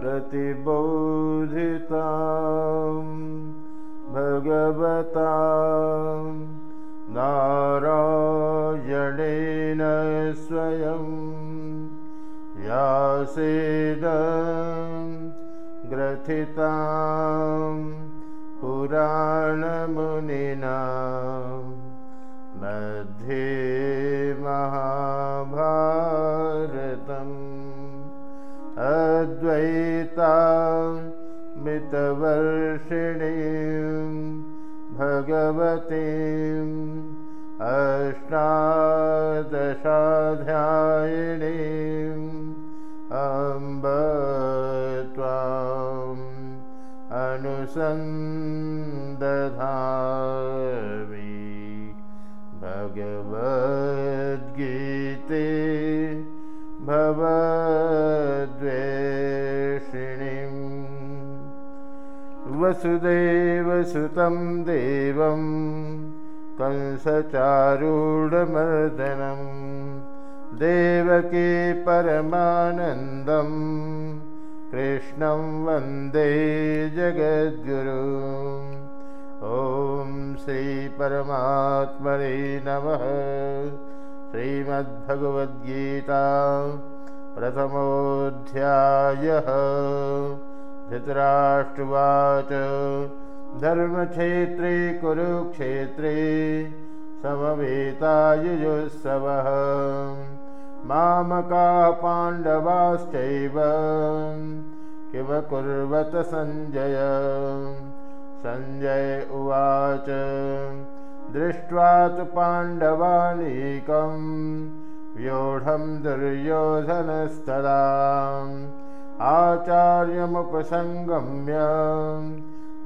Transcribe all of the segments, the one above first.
प्रतिबोधिता भगवता नारायणेन स्वयं यासेन ग्रथिता पुराणमुनिना मध्ये महाभारतम् अद्वैता मितवर्षिणीं भगवतीम् अष्टादशाध्यायिणीम् अम्ब त्वाम् अनुसन्दधामि भगवद्गीते भवद्वेषिणीम् वसुदेवसुतं देवं कंसचारूढमर्दनं देवकी परमानन्दम् कृष्णं वन्दे जगद्गुरु। ॐ श्रीपरमात्मने नमः। श्रीमद्भगवद्गीता प्रथमोऽध्यायः धृतराष्ट्रवाच। धर्मक्षेत्रे कुरुक्षेत्रे समवेतायुजुत्सवः। मामका पाण्डवाश्चैव किमकुर्वत सञ्जय? सञ्जय उवाच। दृष्ट्वा तु पाण्डवानीकं व्यूढं दुर्योधनस्तदा आचार्यमुपसङ्गम्य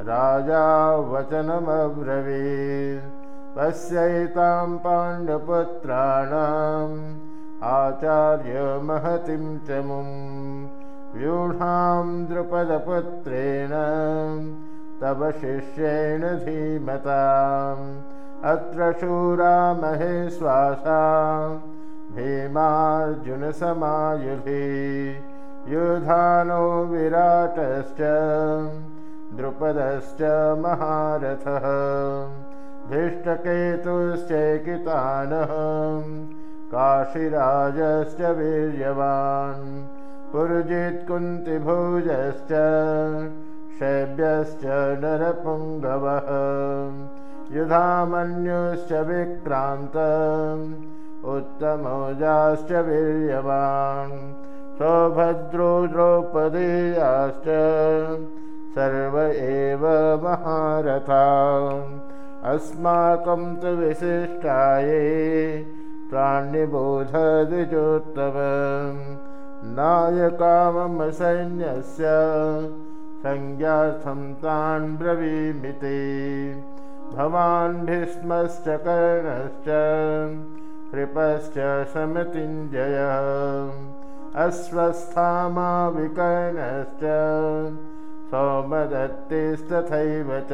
राजा वचनमब्रवीत्। पश्यैतां पाण्डपुत्राणाम् आचार्यमहतिं च मुं। व्यूढां द्रुपदपुत्रेण तव शिष्येण धीमताम्। अत्र शूरा महेश्वासा भीमार्जुनसमायुधि युधानो विराटश्च द्रुपदश्च महारथः धृष्टकेतुश्चैकितानः काशीराजश्च वीर्यवान् पुरुजित्कुन्तिभुजश्च शैब्यश्च नरपुङ्गवः युधामन्युश्च विक्रान्त उत्तमौजाश्च वीर्यवान् सौभद्रो द्रौपदीयाश्च सर्व एव महारथा। अस्माकं तु विशिष्टाये प्राण्यबोधद्विजोत्तमं नायका मम सैन्यस्य संज्ञार्थं तान् ब्रवीमिति। भवान् भीष्मश्च कर्णश्च कृपश्च समतिञ्जयः अश्वस्थामाविकर्णश्च सौमदत्तिस्तथैव च।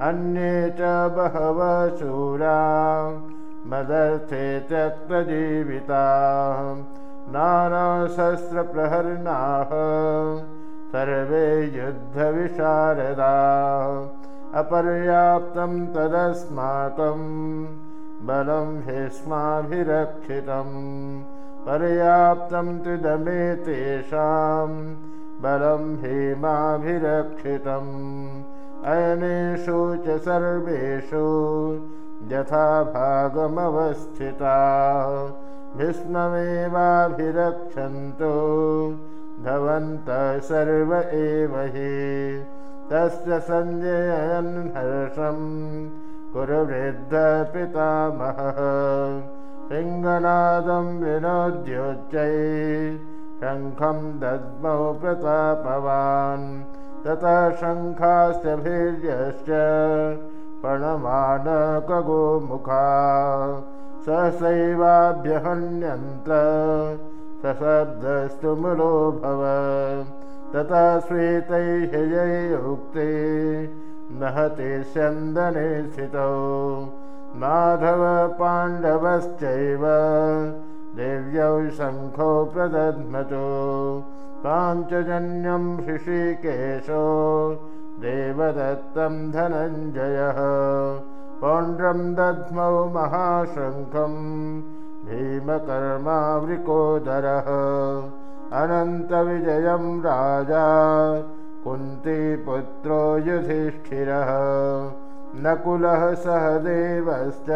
अन्ये च बहवः शूरा मदर्थे त्यक्तजीविता नानाशस्त्रप्रहरणाः सर्वे युद्धविशारदा। अपर्याप्तं तदस्माकं बलं भीष्माभिरक्षितं पर्याप्तं त्रिदमे तेषां बलं भीमाभिरक्षितम् अयनेषु च सर्वेषु यथा भागमवस्थिता भीष्ममेवाभिरक्षन्तु भवन्तः सर्व एव हि। तस्य सञ्जयन् हर्षं कुरुवृद्धपितामहः सिंहनादं विनोद्योच्चै शङ्खं दद्मौ प्रतापवान् ततः शङ्खाश्च भीर्यश्च प्रणमानकगोमुखा सहसैवाभ्यहन्यन्त सशब्दस्तु मुलो भव ततः श्वेतैः उक्ते महते स्यन्दने स्थितौ माधव पाण्डवश्चैव देव्यौ शङ्खौ प्रदध्मतो पाञ्चजन्यं ऋषिकेशो देवदत्तं धनञ्जयः पौण्ड्रं दध्मौ महाशङ्खं भीमकर्मावृकोदरः अनन्तविजयं राजा कुन्तीपुत्रो युधिष्ठिरः नकुलः सह देवश्च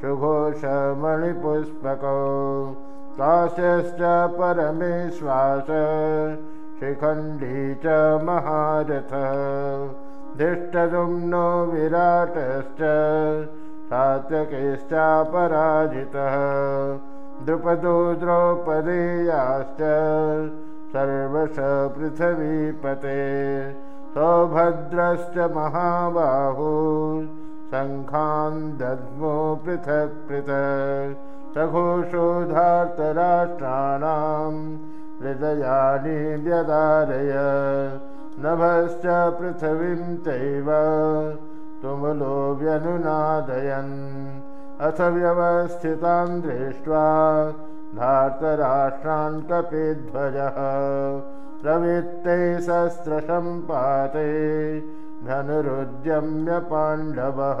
सुघोषमणिपुष्पकौ काश्यश्च परमेश्वास शिखण्डी च महारथ। धिष्ठदुम्नो विराटश्च सात्यकेश्चापराजितः द्रुपदो द्रौपदेयाश्च सर्वश पृथिवीपते सौभद्रश्च महाबाहु शङ्खान् दद्मो पृथक् पृथक् सघोषोधार्तराष्ट्राणां हृदयानि व्यदारय। नभश्च पृथिवीं चैव तुमुलो व्यनुनादयन्। अथ व्यवस्थितान् दृष्ट्वा धार्तराष्ट्रान् कपिध्वजः प्रवृत्ते शस्त्रसम्पाते धनुरुद्यम्य पाण्डवः।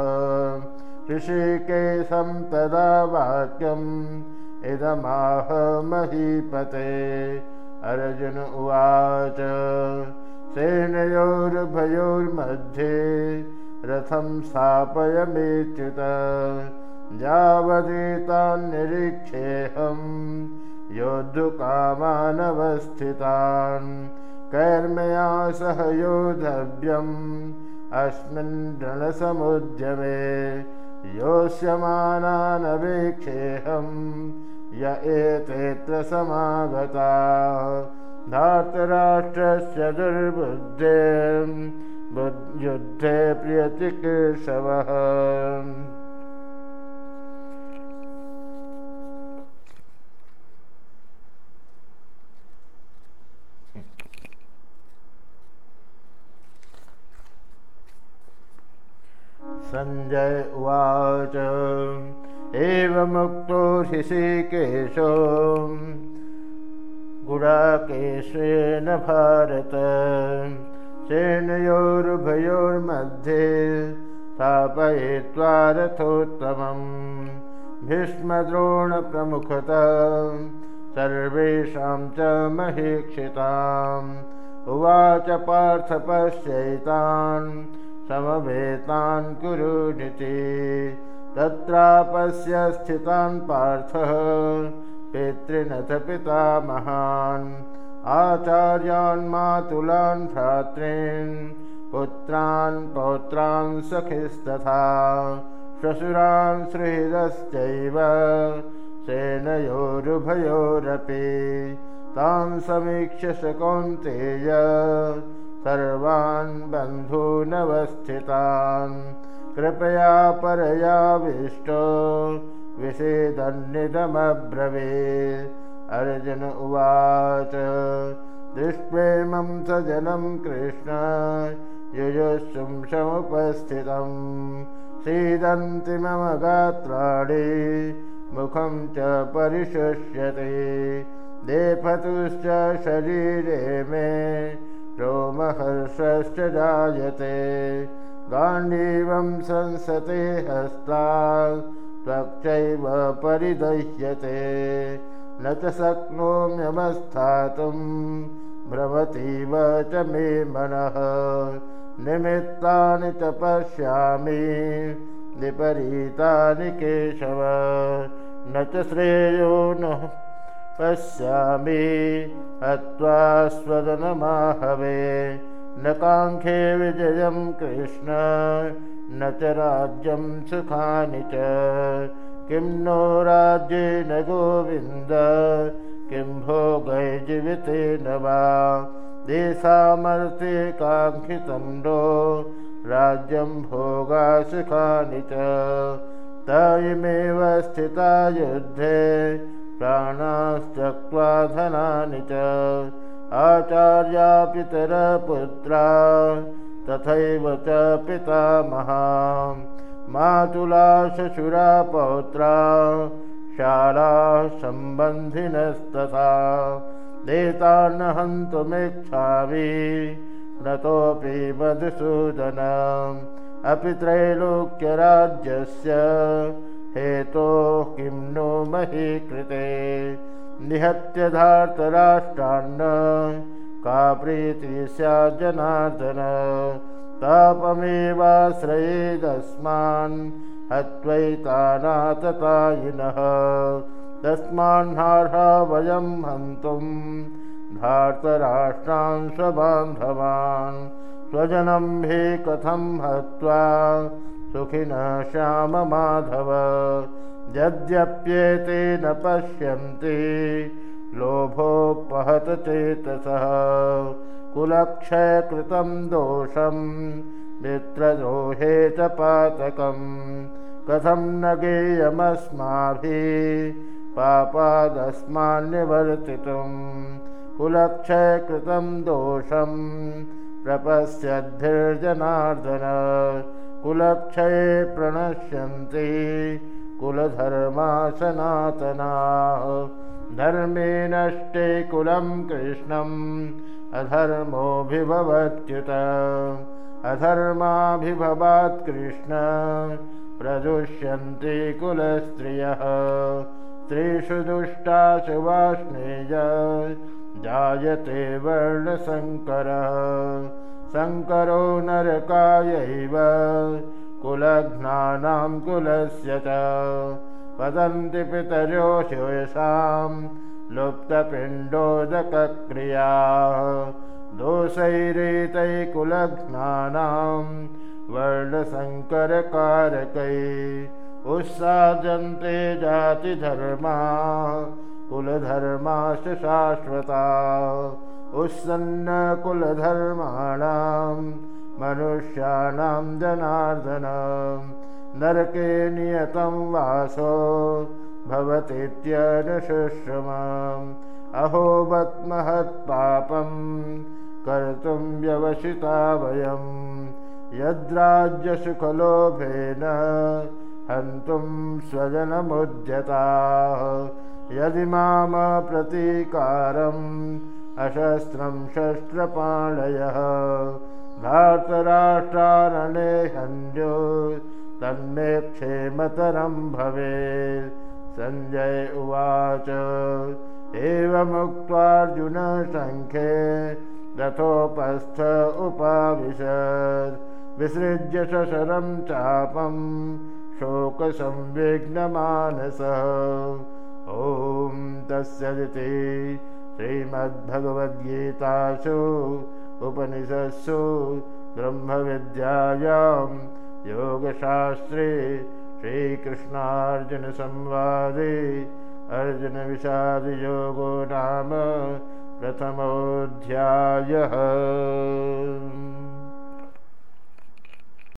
ऋषिकेशं तदा वाक्यम् इदमाह महीपते अर्जुन उवाच सेनयोर्भयोर्मध्ये रथं स्थापयमेच्युत यावदेतान्निरीक्षेऽहं योद्धुकामानवस्थितान् कैर्मया सह योद्धव्यम् अस्मिन् रणसमुद्यमे योष्यमानानवेक्षेऽहं य एतेऽत्र समागता धातराष्ट्रस्य दुर्बुद्धे युद्धे प्रियचिकीर्षवः सञ्जय उवाच। एवमुक्तो ऋषिकेशो। गुडाकेशेन भारत। सेनयोरुभयोर्मध्ये स्थापयित्वा रथोत्तमम्। भीष्मद्रोणप्रमुखतः सर्वेषां च महीक्षिताम्। उवाच पार्थ पश्यैतान् समवेतान् कुरुनिति तत्रापस्य स्थितान् पार्थः। पितृनथ पितामहान् आचार्यान् मातुलान् भ्रातॄन्। पुत्रान् पौत्रान् सखिस्तथा। श्वशुरान् सुहृदश्चैव सेनयोरुभयोरपि। तान् समीक्ष्य स कौन्तेय सर्वान् बन्धूनवस्थितान् कृपया परयाविष्टो विषेदन्निदमब्रवे अर्जुन उवाच दृष्ट्वेमं स जनं कृष्ण युयुशुंशमुपस्थितं सीदन्ति मम गात्राणि मुखं च परिशुष्यते। देफतुश्च शरीरे मे रोमहर्षश्च जायते। गाण्डीवं संसते हस्ता त्वक्चैव परिदह्यते। न च शक्नोम्यवस्थातुं भ्रमतीव च मे मनः। निमित्तानि च पश्यामि विपरीतानि केशव। न च श्रेयो न पश्यामि हत्वा स्वदनमाहवे। न काङ्क्षे विजयं कृष्ण न च राज्यं सुखानि च। किं नो राज्येन गोविन्द किं भोगै जीवितेन वा। देशामर्थे काङ्क्षितं नो राज्यं भोगासुखानि च। तयमेव स्थिता युद्धे प्राणास्त्यक्त्वा धनानि च। आचार्या पितरपुत्रा तथैव च पितामहा। मातुला शशुरा पौत्रा शालाः सम्बन्धिनस्तथा। नेतान् हन्तुमिच्छामि नतोऽपि मधुसूदनम् अपि त्रैलोक्यराज्यस्य हेतोः किं नो मही कृते? निहत्य धार्तराष्ट्रान्न का प्रीति स्याज्जनार्दन तापमेवाश्रयेदस्मान् हत्वैतानाततायिनः। तस्मान्नार्हा वयं हन्तुं धार्तराष्ट्रान् स्वबान्धवान्। स्वजनं हि कथं हत्वा सुखिनः श्याममाधव। यद्यप्येते न पश्यन्ति लोभोपहतचेतसः कुलक्षयकृतं दोषं मित्रद्रोहे च पातकं कथं न गेयमस्माभिः पापादस्मान्निवर्तितुं कुलक्षयकृतं दोषं प्रपश्यद्भिर्जनार्दन कुलक्षये प्रणश्यन्ति कुलधर्मा सनातनाः धर्मे नष्टे कुलं कृष्णम् अधर्मोऽभिभवत्युत। अधर्माभिभवात् कृष्ण प्रदुष्यन्ति कुलस्त्रियः। स्त्रीषु दुष्टाशु वाष्णेय जायते वर्णशङ्करः शङ्करो नरकायैव कुलघ्नानां कुलस्य च वदन्ति पितरोषेषां लुप्तपिण्डोदकक्रिया। दोषैरेतैकुलघ्नानां वर्णशङ्करकारकै उत्साजन्ते जातिधर्मा कुलधर्माश्च शाश्वता उत्सन्नकुलधर्माणां मनुष्याणां जनार्दन। नरके नियतं वासो भवतीत्यनुशुश्रमम् अहोवत्महत्पापं कर्तुं व्यवसिता वयं। यद्राज्यसुखलोभेन हन्तुं स्वजनमुद्यताः। यदि मामप्रतीकारम् अशस्त्रं शस्त्रपाणयः धार्तराष्ट्रारणे हन्यो तन्मे क्षेमतरं भवेत्। सञ्जय उवाच एवमुक्त्वार्जुनसङ्ख्ये रथोपस्थ उपाविशत्। विसृज्य शशरं चापं शोकसंविघ्नमानसः। ॐ तस्यदिति श्रीमद्भगवद्गीतासु उपनिषत्सु ब्रह्मविद्यायां योगशास्त्रे श्रीकृष्णार्जुनसंवादे अर्जुनविषादयोगो नाम प्रथमोऽध्यायः